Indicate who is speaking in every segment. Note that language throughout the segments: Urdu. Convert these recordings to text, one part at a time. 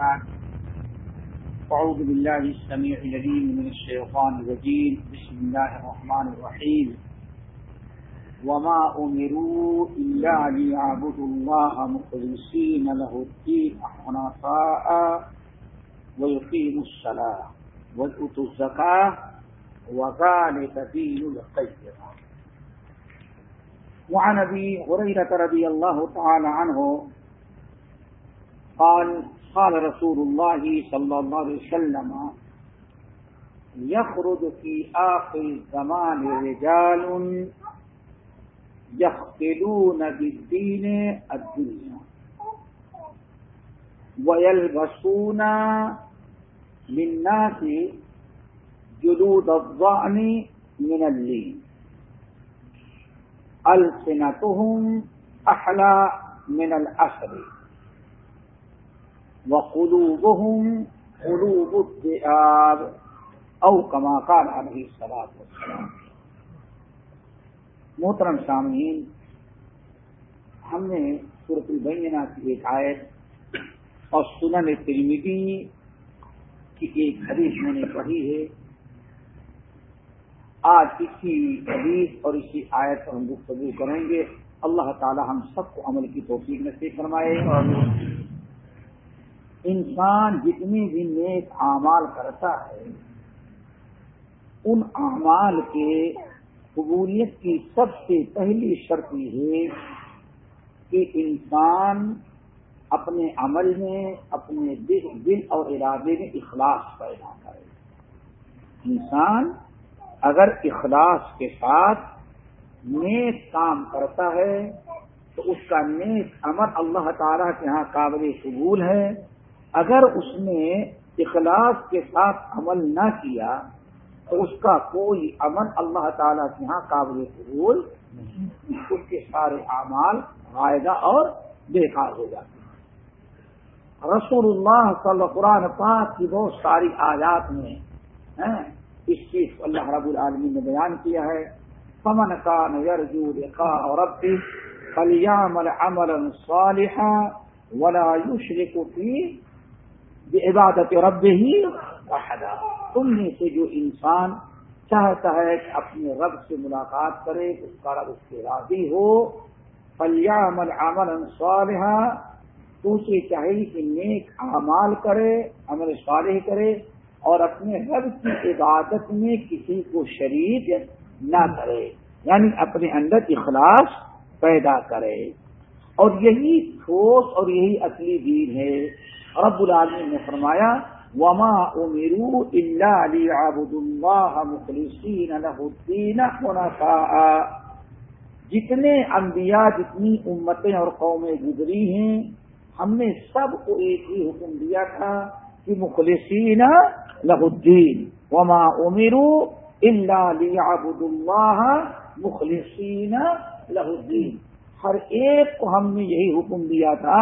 Speaker 1: بعد أعوذ بالله السميع العليم من الشيطان الرجيم. بسم الله الرحمن الرحيم. وما أمروا إلا ليعبدوا الله مخلصين له الدين حنفاء ويقيموا الصلاة ويؤتوا الزكاة وذلك دين القيمة وعن ابي هريره رضي الله تعالى عنه قال قال رسول الله صلى الله عليه وسلم يخرج في آخر الزمان رجال يخطلون بالدين الدنيا ويلبسون للناس جلود الضأن من اللين السنتهم احلى من الاسر وقلوبهم قلوب الذئاب او كما قال عليه الصلاه والسلام۔ محترم سامعین، ہم نے صورت البینہ کی ایک آیت اور سنن ترمیدی کی ایک حدیث میں نے پڑھی ہے۔ آج اسی حدیث اور اسی آیت پر ہم گفتگو کریں گے۔ اللہ تعالی ہم سب کو عمل کی توفیق نصیب فرمائے۔ اور انسان جتنی بھی نیک اعمال کرتا ہے، ان اعمال کے قبولیت کی سب سے پہلی شرط یہ ہے کہ انسان اپنے عمل میں، اپنے دل اور ارادے میں اخلاص پیدا کرے۔ انسان اگر اخلاص کے ساتھ نیک کام کرتا ہے، تو اس کا نیک عمل اللہ تعالیٰ کے ہاں قابل قبول ہے۔ اگر اس نے اخلاص کے ساتھ عمل نہ کیا، تو اس کا کوئی عمل اللہ تعالیٰ کے ہاں قابل قبول نہیں اس کے سارے اعمال فائدہ اور بیکار ہو جاتے ہیں۔ رسول اللہ صلی اللہ قرآن پاک کی بہت ساری آیات میں اس چیز کو اللہ رب العالمین نے بیان کیا ہے۔ فمن کا نرجو رقا اور اب فلیام العمل صالحا ولا يشرك في عبادت رب ہی تم میں سے جو انسان چاہتا ہے کہ اپنے رب سے ملاقات کرے، اس کا رب اس سے راضی ہو۔ فلیام العمل صالحا۔ تو اسے چاہیے کہ نیک اعمال کرے، عمل صالح کرے اور اپنے رب کی عبادت میں کسی کو شریک نہ کرے یعنی اپنے اندر اخلاص پیدا کرے۔ اور یہی ٹھوس اور یہی اصلی دین ہے۔ رب العالمین نے فرمایا، وما امرو اللہ علی عبد اللہ مخلصین الدین جتنے انبیاء، جتنی امتیں اور قومیں گزری ہیں، ہم نے سب کو ایک ہی حکم دیا تھا کہ مخلصین لہ الدین وما امرو اللہ لیعبد اللہ مخلصین لہ الدین ہر ایک کو ہم نے یہی حکم دیا تھا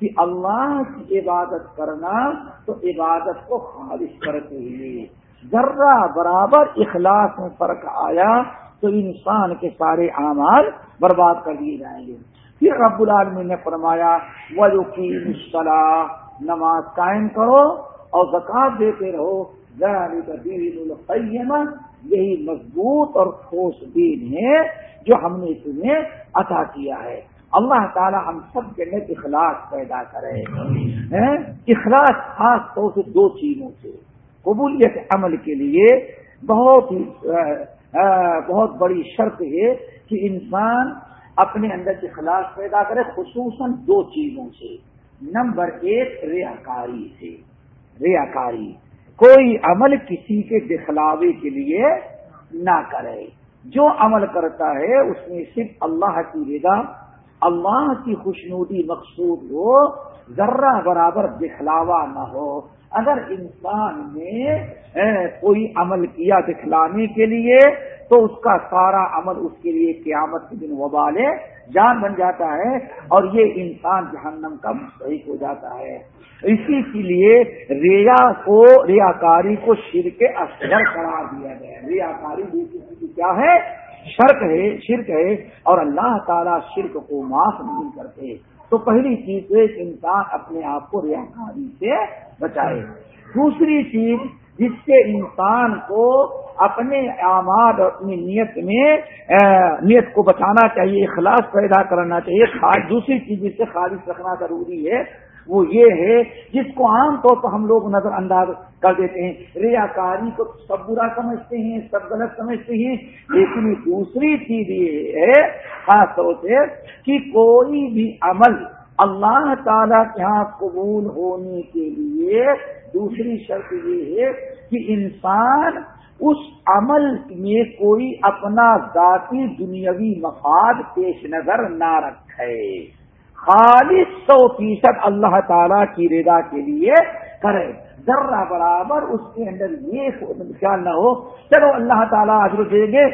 Speaker 1: کہ اللہ کی عبادت کرنا تو عبادت کو خارج کرتے ہوئے۔ ذرہ برابر اخلاص میں فرق آیا تو انسان کے سارے اعمال برباد کر دیے جائیں گے۔ پھر رب العالمین نے فرمایا وجو کی نماز قائم کرو اور زکات دیتے رہو۔ القیمہ یہی مضبوط اور ٹھوس دین ہے جو ہم نے تمہیں عطا کیا ہے۔ اللہ تعالی ہم سب کے لیے اخلاص پیدا کرے۔ اخلاص خاص طور سے دو چیزوں سے۔ قبولیت عمل کے لیے بہت ہی بہت بڑی شرط ہے کہ انسان اپنے اندر اخلاص پیدا کرے، خصوصاً دو چیزوں سے۔ نمبر ایک، ریاکاری سے۔ ریاکاری۔ کوئی عمل کسی کے دکھلاوے کے لیے نہ کرے۔ جو عمل کرتا ہے، اس میں صرف اللہ کی رضا اللہ کی خوشنودی مقصود ہو، ذرہ برابر دکھلاوا نہ ہو۔ اگر انسان نے کوئی عمل کیا دکھلانے کے لیے، تو اس کا سارا عمل اس کے لیے قیامت کے دن وبال جان بن جاتا ہے اور یہ انسان جہنم کا مستحق ہو جاتا ہے۔ اسی کے لیے ریا کو، ریاکاری کو شر کے اثر قرار دیا گیا ریاکاری بھی کیا ہے؟ شرک ہے شرک ہے اور اللہ تعالیٰ شرک کو معاف نہیں کرتے۔ تو پہلی چیز تو ایک انسان اپنے آپ کو ریاکاری سے بچائے۔ دوسری چیز جس سے انسان کو اپنے آماد اور اپنی نیت میں نیت کو بچانا چاہیے، اخلاص پیدا کرنا چاہیے دوسری چیز جس سے خالص رکھنا ضروری ہے وہ یہ ہے جس کو عام طور پر ہم لوگ نظر انداز کر دیتے ہیں۔ ریاکاری کو سب برا سمجھتے ہیں، سب غلط سمجھتے ہیں۔ لیکن دوسری چیز یہ ہے، خاص طور سے کہ کوئی بھی عمل اللہ تعالی کے یہاں قبول ہونے کے لیے دوسری شرط یہ ہے کہ انسان اس عمل میں کوئی اپنا ذاتی دنیاوی مفاد پیش نظر نہ رکھے۔ خالص سو فیصد اللہ تعالی کی رضا کے لیے کرے۔ ذرہ برابر اس کے اندر یہ خیال نہ ہو۔ چلو اللہ تعالیٰ عجر دے گے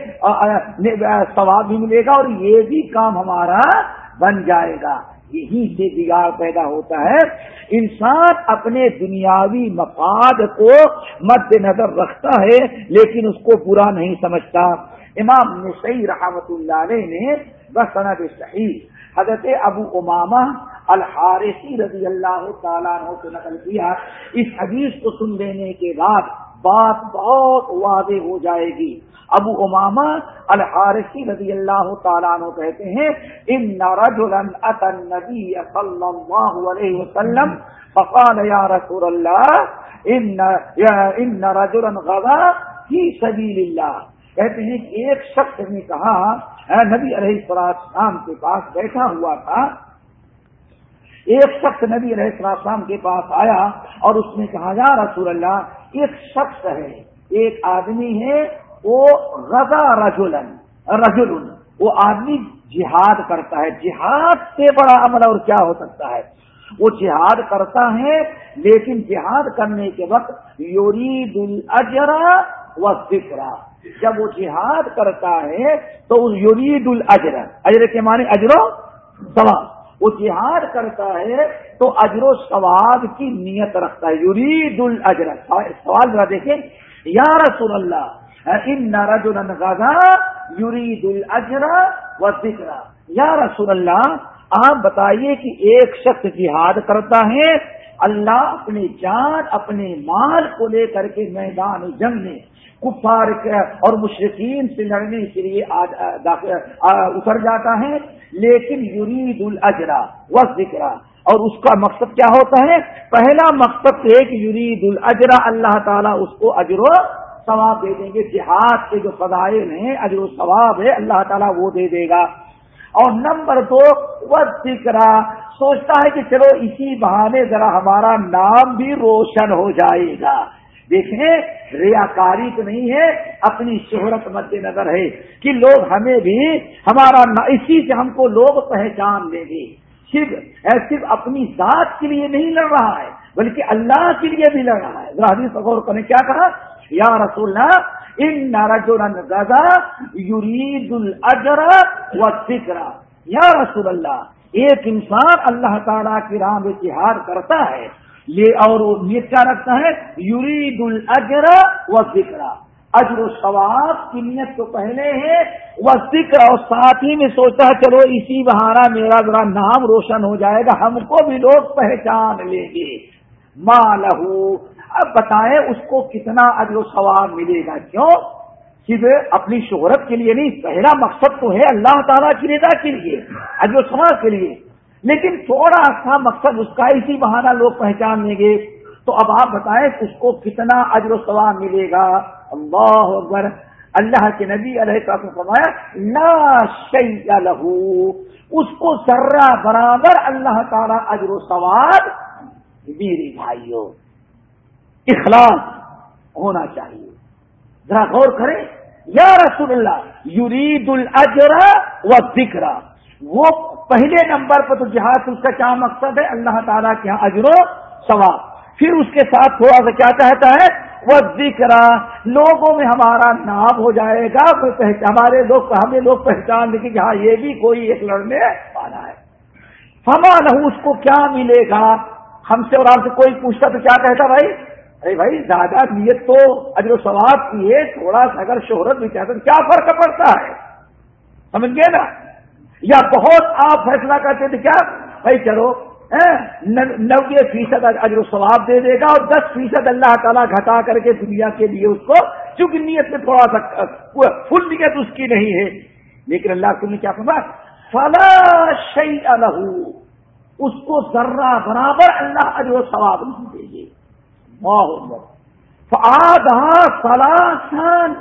Speaker 1: ثواب بھی ملے گا اور یہ بھی کام ہمارا بن جائے گا۔ یہی سے بگاڑ پیدا ہوتا ہے۔ انسان اپنے دنیاوی مفاد کو مد نظر رکھتا ہے لیکن اس کو برا نہیں سمجھتا۔ امام نسئی رحمت اللہ علیہ نے بسند صحیح حضرت ابو امامہ الحارثی رضی اللہ تعالیٰ عنہ سے نقل کیا، اس حدیث کو سن لینے کے بعد بات بہت واضح ہو جائے گی۔ ابو اماما الحارثی رضی اللہ تعالیٰ عنہ کہتے ہیں، ان ات نبی صلی اللہ علیہ وسلم فقال یا رسول اللہ، ان رجلا غذا فی سبیل اللہ. کہتے ہیں کہ ایک شخص نے کہا نبی علیہ السلام کے پاس بیٹھا ہوا تھا۔ ایک شخص نبی علیہ السلام کے پاس آیا اور اس نے کہا، یا رسول اللہ، ایک شخص ہے، ایک آدمی ہے، وہ غزا رجولن رجول وہ آدمی جہاد کرتا ہے۔ جہاد سے بڑا عمل اور کیا ہو سکتا ہے؟ وہ جہاد کرتا ہے، لیکن جہاد کرنے کے وقت یورید الاجرا و ذکر جب وہ جہاد کرتا ہے تو یورید الجر اجر کے معنی اجرو ثواب۔ وہ جہاد کرتا ہے تو اجر و ثواب کی نیت رکھتا ہے۔ یورید الجر سوال ذرا دیکھیں۔ یا رسول اللہ، ان رجل غزا یورید الجر و ذکر۔ یا رسول اللہ، آپ بتائیے کہ ایک شخص جہاد کرتا ہے، اللہ اپنے جان، اپنے مال کو لے کر کے میدان جنگ میں کفار اور مشرقین سے لڑنے کے لیے اتر جاتا ہے۔ لیکن یرید الجرا و ذکر اور اس کا مقصد کیا ہوتا ہے؟ پہلا مقصد ایک یرید الجرا اللہ تعالیٰ اس کو اجر و ثواب دے دیں گے۔ جہاد کے جو فضائل ہیں، اجر و ثواب ہے، اللہ تعالیٰ وہ دے دے گا۔ اور نمبر دو وہ ذکر سوچتا ہے کہ چلو اسی بہانے ذرا ہمارا نام بھی روشن ہو جائے گا۔ دیکھیں، ریاکاری تو نہیں ہے، اپنی شہرت مد نظر ہے کہ لوگ ہمیں بھی، ہمارا اسی سے ہم کو لوگ پہچان لیں گے۔ صرف صرف اپنی ذات کے لیے نہیں لڑ رہا ہے، بلکہ اللہ کے لیے بھی لڑ رہا ہے۔ حدیث غور نے کیا کہا؟ یا رسول اللہ ان نارا یورید الجر و ذکر یا رسول اللہ، ایک انسان اللہ تعالیٰ کی راہ میں تہار کرتا ہے یہ اور نیت کیا رکھتا ہے؟ یورید الجر و ذکر۔ اجر و ثواب کی نیت تو پہلے ہے وہ ذکر اور ساتھ ہی میں سوچتا ہے، چلو اسی بہارا میرا ذرا نام روشن ہو جائے گا، ہم کو بھی لوگ پہچان لیں گے۔ ماں لہو۔ اب بتائیں اس کو کتنا اجر و ثواب ملے گا؟ کیوں؟ صرف اپنی شہرت کے لیے نہیں، پہلا مقصد تو ہے اللہ تعالیٰ کی رضا کے لیے، اجر و ثواب کے لیے۔ لیکن تھوڑا سا مقصد اس کا اسی بہانہ لوگ پہچان لیں گے۔ تو اب آپ بتائیں اس کو کتنا اجر و ثواب ملے گا۔ اللہ اکبر۔ اللہ کے نبی علیہ فرمایا شیء لہو۔ اس کو ذرہ برابر اللہ تعالی اجر و ثواب میری بھائیو اخلاص ہونا چاہیے۔ ذرا غور کریں۔ یا رسول اللہ، یرید الجر و ذکر وہ پہلے نمبر پر تو جہاد اس کا کیا مقصد ہے؟ اللہ تعالیٰ کے یہاں اجر و ثواب۔ پھر اس کے ساتھ تھوڑا سا کیا چاہتا ہے؟ وہ ذکر لوگوں میں ہمارا نام ہو جائے گا ہمارے لوگ، ہمیں لوگ پہچان لیں کہ ہاں یہ بھی کوئی ایک لڑنے والا ہے۔ فما لہو اس کو کیا ملے گا؟ ہم سے اور آپ سے کوئی پوچھتا تو کیا کہتا بھائی؟ ارے بھائی، زیادہ نیت تو اجر و ثواب کی ہے، تھوڑا سا اگر شہرت بھی چاہتے کیا فرق پڑتا ہے؟ سمجھ گئے نا؟ یا بہت آپ فیصلہ کرتے تھے کیا؟ بھائی چلو نوے فیصد اجر و ثواب دے دے گا اور دس فیصد اللہ تعالیٰ گھٹا کر کے دنیا کے لیے اس کو چونکہ نیت میں تھوڑا سا فل نیت اس کی نہیں ہے۔ لیکن اللہ تم نے کیا کہا فلا شعی الح اس کو ذرہ برابر اللہ اجر و ثواب نہیں دے گی۔ فلاسان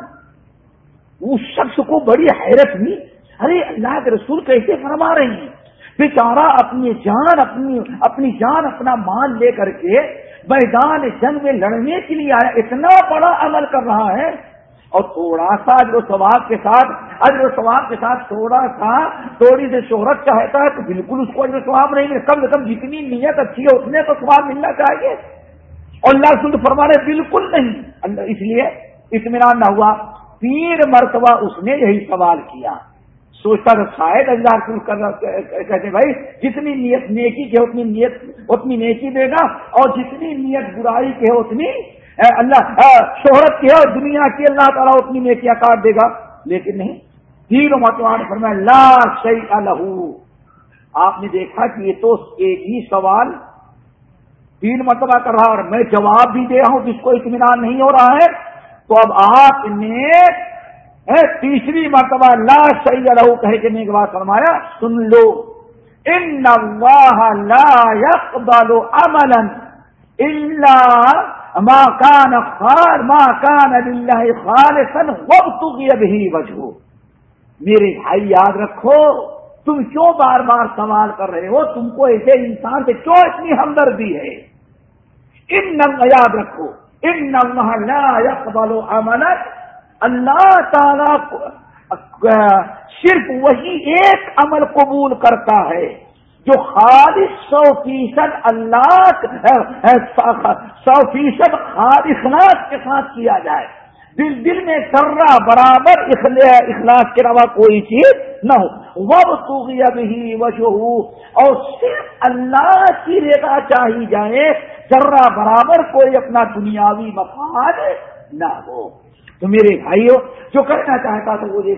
Speaker 1: اس شخص کو بڑی حیرت ہوئی۔ ارے اللہ کے رسول کیسے فرما رہے ہیں؟ بیچارہ اپنی جان، اپنی اپنی جان، اپنا مان لے کر کے میدان جنگ میں لڑنے کے لیے آیا، اتنا بڑا عمل کر رہا ہے۔ اور تھوڑا سا اجر و ثواب کے ساتھ، اجر و ثواب کے ساتھ تھوڑا سا تھوڑی سے شہرت چاہتا ہے تو بالکل اس کو اجر و ثواب نہیں ملے کم سے کم جتنی نیت اچھی ہے، اتنے تو ثواب ملنا چاہیے۔ اور اللہ سن فرما رہے بالکل نہیں۔ اس لیے اطمینان نہ ہوا۔ تین مرتبہ اس نے یہی سوال کیا۔ سوچتا تھا شاید اللہ کہتے بھائی، جتنی نیت نیکی کے اتنی نیت اتنی نیکی دے گا، اور جتنی نیت برائی کے اتنی اللہ شہرت کی ہے، اور دنیا کی اللہ تعالیٰ اتنی نیکیاں کاٹ دے گا۔ لیکن نہیں تین متوان پر میں لا شہی لہو۔ آپ نے دیکھا کہ یہ تو ایک ہی سوال تین مرتبہ کر رہا اور میں جواب بھی دے رہا ہوں، جس کو اطمینان نہیں ہو رہا ہے، تو اب آپ نے تیسری مرتبہ لا صحیح رہو کہے کے کے بعد فرمایا، سن لو۔ ان لا يقبل عملا الا ما كان خال، ما كان لله خالصا وابتغي به وجهه میرے بھائی، یاد رکھو، تم کیوں بار بار سوال کر رہے ہو؟ تم کو ایسے انسان سے کیوں اتنی ہمدردی ہے؟ ان نم یاد رکھو، ان نم لا يقبل عملا اللہ تعالی صرف وہی ایک عمل قبول کرتا ہے، جو خالص سو فیصد اللہ سو فیصد خالص کے ساتھ کیا جائے۔ دل دل میں سرا برابر اخلاص کے علاوہ کوئی چیز نہ ہو۔ وب تو ہی اور صرف اللہ کی ریتا چاہی جائے، ذرہ برابر کوئی اپنا دنیاوی مفاد نہ ہو۔ تو میرے بھائیوں جو کہنا چاہتا تھا وہ یہ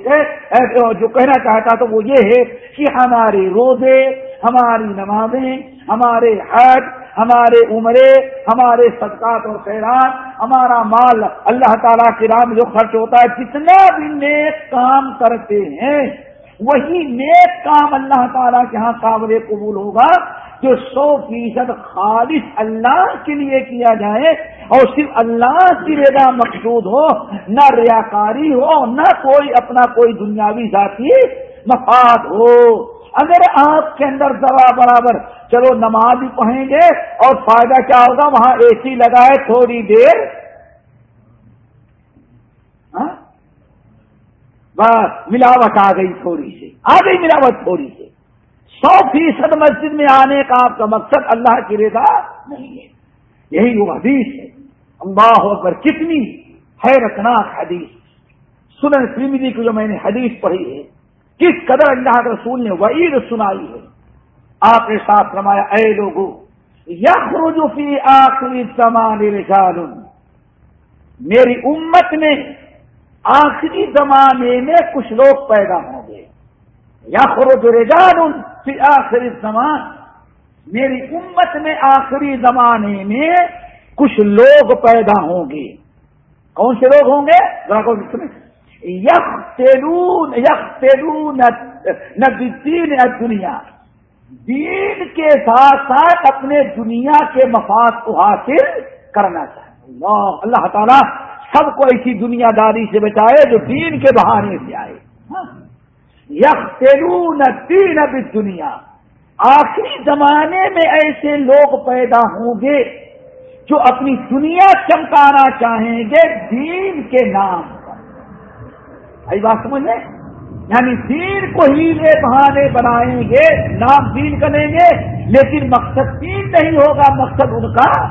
Speaker 1: جو کہنا چاہتا تھا وہ یہ ہے کہ ہمارے روزے، ہماری نمازیں، ہمارے حج، ہمارے عمرے، ہمارے صدقات اور خیرات، ہمارا مال اللہ تعالیٰ کے نام جو خرچ ہوتا ہے، جتنا بھی نیک کام کرتے ہیں، وہی نیک کام اللہ تعالیٰ کے ہاں قابل قبول ہوگا۔ جو سو فیصد خالص اللہ کے لیے کیا جائے اور صرف اللہ کی رضا مقصود ہو، نہ ریاکاری ہو، نہ کوئی اپنا کوئی دنیاوی ذاتی مفاد ہو۔ اگر آپ کے اندر ذرا برابر چلو نماز بھی پڑھیں گے اور فائدہ کیا ہوگا؟ وہاں اے سی لگائے تھوڑی دیر۔ ہاں؟ بس ملاوٹ آ گئی تھوڑی سی۔ آ گئی ملاوٹ تھوڑی سی۔ سو فیصد مسجد میں آنے کا آپ کا مقصد اللہ کی رضا نہیں ہے۔ یہی وہ حدیث ہے۔ اللہ پر کتنی حیرتناک حدیث۔ سنن سرمدی کی جو میں نے حدیث پڑھی ہے، کس قدر اللہ کے رسول نے وعید سنائی ہے۔ آپ نے ساتھ فرمایا، اے لوگوں یخرج فی آخری زمان رجال۔ میری امت میں آخری زمانے میں کچھ لوگ پیدا ہوں گے۔ یخرج رجال۔ فی آخری زمان، میری امت میں آخری زمانے میں کچھ لوگ پیدا ہوں گے۔ کون سے لوگ ہوں گے؟ یک تیلون یک تیلون دین دنیا دین کے ساتھ ساتھ اپنے دنیا کے مفاد کو حاصل کرنا چاہتے اللہ اللہ تعالیٰ سب کو ایسی دنیا داری سے بچائے جو دین کے بہانے سے آئے۔ ہاں۔ یک تیلون دین اب دنیا آخری زمانے میں ایسے لوگ پیدا ہوں گے جو اپنی دنیا چمکانا چاہیں گے دین کے نام پر۔ بات سمجھ لیں یعنی دین کو ہیلے بہانے بنائیں گے، نام دین کریں گے، لیکن مقصد دین نہیں ہوگا، مقصد ان کا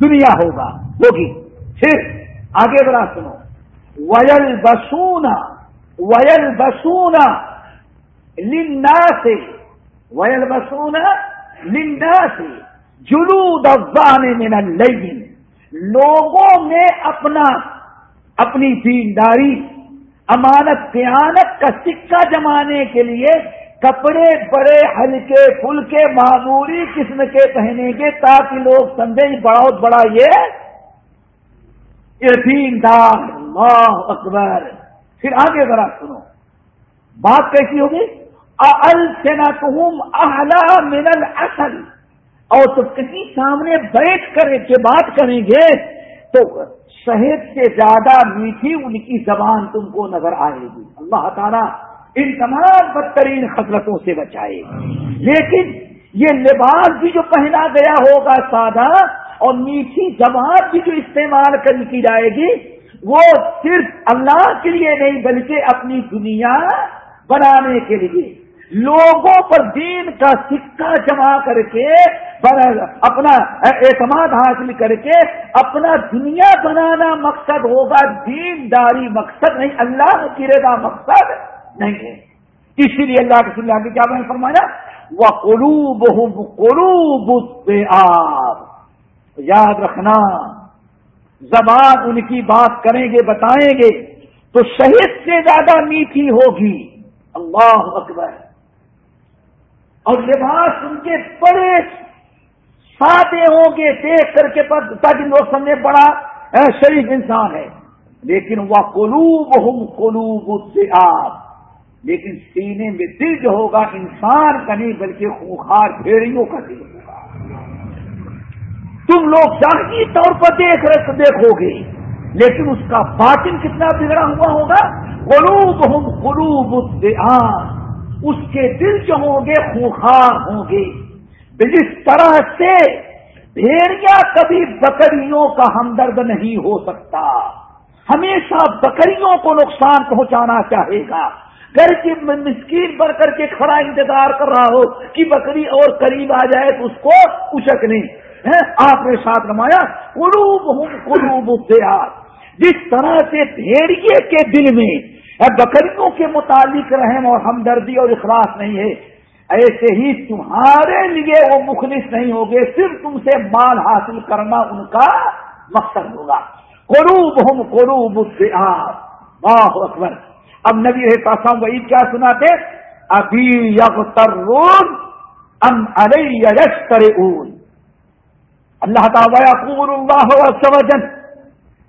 Speaker 1: دنیا ہوگا۔ ہوگی۔ پھر آگے بڑا سنو۔ ویل بسونا ویل بسونا لندا سے ویل بسونا لندا سے جلود من اللیل لوگوں میں اپنا، اپنی دینداری، امانت قیانت کا سکہ جمانے کے لیے کپڑے بڑے، ہلکے، پھلکے، معمولی قسم کے پہنیں گے تاکہ لوگ سمجھیں بہت بڑا یہ دار اللہ اکبر۔ پھر آگے ذرا سنو۔ بات کیسی ہوگی؟ اہلا من اصل اور تو کہیں سامنے بیٹھ کر کے بات کریں گے، تو شہد سے زیادہ میٹھی ان کی زبان تم کو نظر آئے گی۔ اللہ تعالیٰ ان تمام بدترین خطرتوں سے بچائے۔ لیکن یہ لباس بھی جو پہنا گیا ہوگا سادہ اور میٹھی زبان بھی جو استعمال کر کی جائے گی وہ صرف اللہ کے لیے نہیں بلکہ اپنی دنیا بنانے کے لیے لوگوں پر دین کا سکہ جمع کر کے اپنا اعتماد حاصل کر کے اپنا دنیا بنانا مقصد ہوگا، دین داری مقصد نہیں، اللہ کی رضا مقصد نہیں ہے۔ اسی لیے اللہ کے اللہ کیا میں فرمایا؟ وہ قلوب قلوب آپ یاد رکھنا زبان ان کی بات کریں گے، بتائیں گے، تو شہید سے زیادہ میٹھی ہوگی۔ اللہ اکبر۔ اور لباس ان کے بڑے سادے ہوں گے، دیکھ کر کے تاکہ لوگ سمجھے بڑا شریف انسان ہے۔ لیکن وہ قلوب ہوں قلوب سے آپ لیکن سینے میں دل جو ہوگا، انسان کا نہیں، بلکہ خوخار بھیڑیوں کا دل۔ ہوگا تم لوگ ظاہری طور پر دیکھ رہے دیکھو گے۔ لیکن اس کا باطن کتنا بگڑا ہوا ہوگا؟ قلوب ہوں قلوب اس کے دل جو ہوں گے، خوخار ہوں گے۔ جس طرح سے بھیڑیا کبھی بکریوں کا ہمدرد نہیں ہو سکتا۔ ہمیشہ بکریوں کو نقصان پہنچانا چاہے گا۔ گھر کی مسکین بڑھ کر کے کھڑا انتظار کر رہا ہو کہ بکری اور قریب آ جائے تو اس کو اچک نہیں آپ نے ساتھ نمایا قلوب ہوں قلوب جس طرح سے بھیڑیے کے دل میں بکریوں کے متعلق رحم اور ہمدردی اور اخلاص نہیں ہے، ایسے ہی تمہارے لیے وہ مخلص نہیں ہوگے، صرف تم سے مال حاصل کرنا ان کا مقصد ہوگا۔ قروب ہم قروب سے واہ اکبر۔ اب نبی پاسا وہی کیا سناتے؟ ابھی یگ ترون ام ارش کرے اون اللہ تعالیٰ اللہ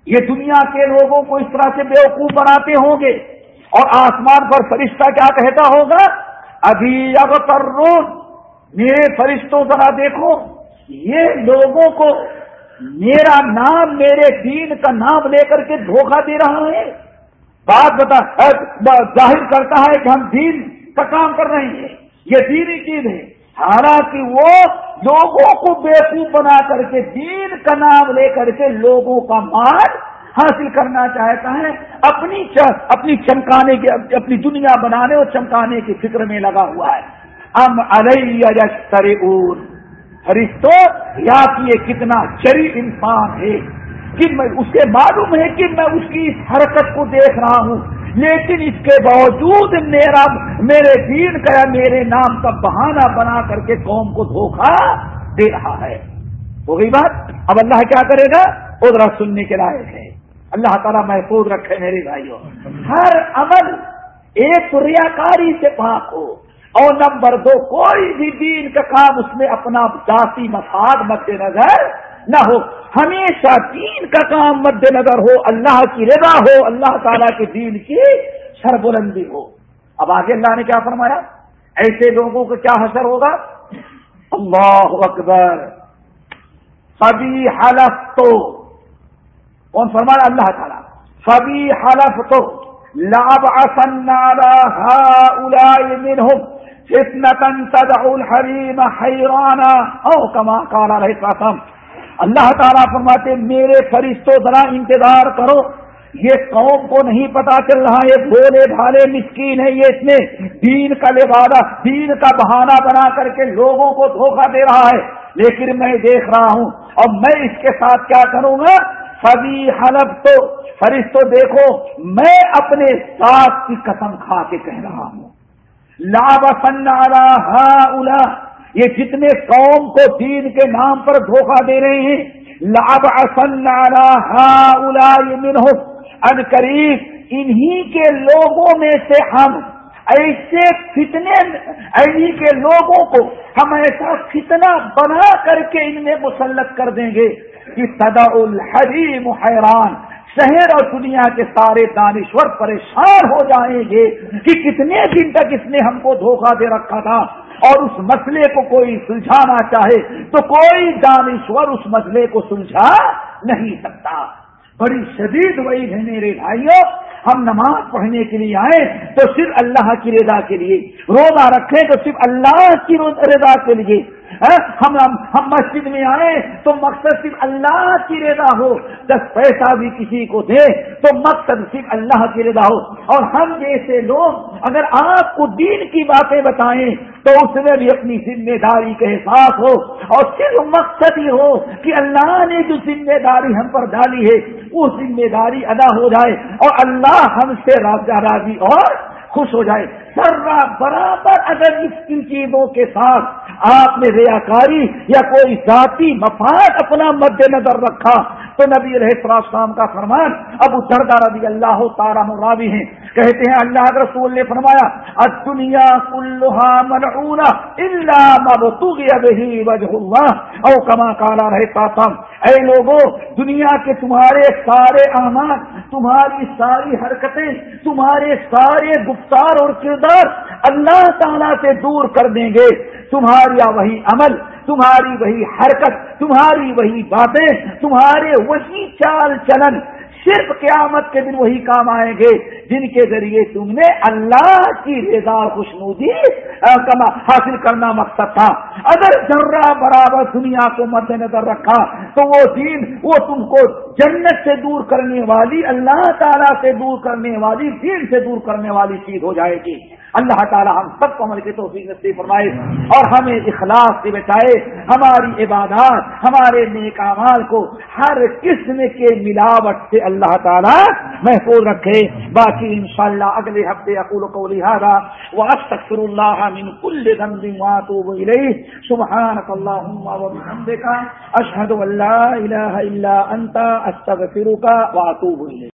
Speaker 1: یہ دنیا کے لوگوں کو اس طرح سے بیوقوف بناتے ہوں گے۔ اور آسمان پر فرشتہ کیا کہتا ہوگا؟ ابھی اگر میرے فرشتوں ذرا دیکھو۔ یہ لوگوں کو میرا نام، میرے دین کا نام لے کر کے دھوکہ دے رہا ہے۔ بات بتا ظاہر کرتا ہے کہ ہم دین کا کام کر رہے ہیں۔ یہ دینی چیز ہے۔ حالانکہ وہ لوگوں کو بیوقوف بنا کر کے دین کا نام لے کر کے لوگوں کا مال حاصل کرنا چاہتا ہے، اپنی اپنی چمکانے کی اپنی دنیا بنانے اور چمکانے کی فکر میں لگا ہوا ہے۔ ام علیہ فرشتوں یا کہ یہ کتنا چری انسان ہے کہ میں اسے معلوم ہے کہ میں اس کی اس حرکت کو دیکھ رہا ہوں۔ لیکن اس کے باوجود میرا میرے دین کا میرے نام کا بہانہ بنا کر کے قوم کو دھوکہ دے رہا ہے۔ وہ بات اب اللہ کیا کرے گا؟ ادھر سننے کے لائق ہے۔ اللہ تعالیٰ محفوظ رکھے میرے بھائیوں۔ ہر عمل ایک ریاکاری سے پاک ہو۔ اور نمبر دو، کوئی بھی دین کا کام اس میں اپنا ذاتی مفاد مد نظر نہ ہو ہمیشہ دین کا کام مد نظر ہو، اللہ کی رضا ہو، اللہ تعالیٰ کے دین کی سربلندی ہو۔ اب آگے اللہ نے کیا فرمایا؟ ایسے لوگوں کو کیا حسر ہوگا؟ اللہ اکبر۔ سبھی حلف تو کون فرمایا؟ اللہ تعالیٰ۔ فبی حلف تو لاب فتنة تدع الحریم حیرانا او کما کالا رہے قاسم اللہ تعالیٰ فرماتے میرے فرشتوں ذرا انتظار کرو۔ یہ قوم کو نہیں پتا چل رہا یہ بھولے بھالے مسکین ہے یہ اس میں دین کا لبادہ، دین کا بہانہ بنا کر کے لوگوں کو دھوکہ دے رہا ہے۔ لیکن میں دیکھ رہا ہوں، اور میں اس کے ساتھ کیا کروں گا؟ سبھی حلف تو فرشتوں دیکھو، میں اپنے ساتھ کی قسم کھا کے کہہ رہا ہوں۔ لا الا یہ جتنے قوم کو دین کے نام پر دھوکہ دے رہے ہیں لاب ہا الا یہ ان قریب، انہی کے لوگوں میں سے ہم۔ ایسے فتنے ایسی کے لوگوں کو ہم ایسا فتنا بنا کر کے ان میں مسلط کر دیں گے کہ سدا الحریم حیران۔ شہر اور دنیا کے سارے دانشور پریشان ہو جائیں گے کہ کتنے دن تک اس نے ہم کو دھوکہ دے رکھا تھا۔ اور اس مسئلے کو کوئی سلجھانا چاہے تو کوئی دانشور اس مسئلے کو سلجھا نہیں سکتا۔ بڑی شدید وعید ہے میرے بھائیوں، ہم نماز پڑھنے کے لیے آئے تو صرف اللہ کی رضا کے لیے، روزہ رکھیں تو صرف اللہ کی رضا کے لیے۔ ہم ہم مسجد میں آئے تو مقصد صرف اللہ کی رضا ہو۔ دس پیسہ بھی کسی کو دے تو مقصد صرف اللہ کی رضا ہو۔ اور ہم جیسے لوگ اگر آپ کو دین کی باتیں بتائیں تو اس میں بھی اپنی ذمہ داری کا احساس ہو۔ اور صرف مقصد ہی ہو کہ اللہ نے جو ذمہ داری ہم پر ڈالی ہے، وہ ذمہ داری ادا ہو جائے اور اللہ ہم سے راضی اور خوش ہو جائے۔ سر برابر اگر اس ان چیزوں کے ساتھ آپ نے ریاکاری یا کوئی ذاتی مفاد اپنا مد نظر رکھا تو نبی علیہ السلام کا فرمان، ابو سردار رضی اللہ تارا مراوی ہیں۔ کہتے ہیں، اللہ رسول نے فرمایا دنیا کلوہا منعونا اللہ مبتغی وجہ اللہ۔ او کما کالا رہتا تھا اے لوگوں دنیا کے تمہارے سارے اعمال، تمہاری ساری حرکتیں، تمہارے سارے گفتار اور کردار اللہ تعالیٰ سے دور کر دیں گے۔ تمہارا وہی عمل، تمہاری وہی حرکت، تمہاری وہی باتیں، تمہارے وہی چال چلن صرف قیامت کے دن وہی کام آئیں گے جن کے ذریعے تم نے اللہ کی رضا خوشنودی حاصل کرنا مقصد تھا۔ اگر ذرہ برابر دنیا کو مد نظر رکھا تو وہ دین وہ تم کو جنت سے دور کرنے والی، اللہ تعالیٰ سے دور کرنے والی، دین سے دور کرنے والی چیز ہو جائے گی۔ اللہ تعالی ہم سب کو عمل کے توفیق نصیب فرمائے اور ہمیں اخلاص سے بچائے ہماری عبادات، ہمارے نیک اعمال کو ہر قسم کے ملاوٹ سے اللہ تعالی محفوظ رکھے۔ باقی انشاءاللہ اگلے ہفتے اقول کو لہٰذا وہ استغفر اللہ من کل ذنب واتوب الیہ۔ سبحانك اللهم وبحمدك اشهد ان لا اله الا انت استغفرك واتوب الیک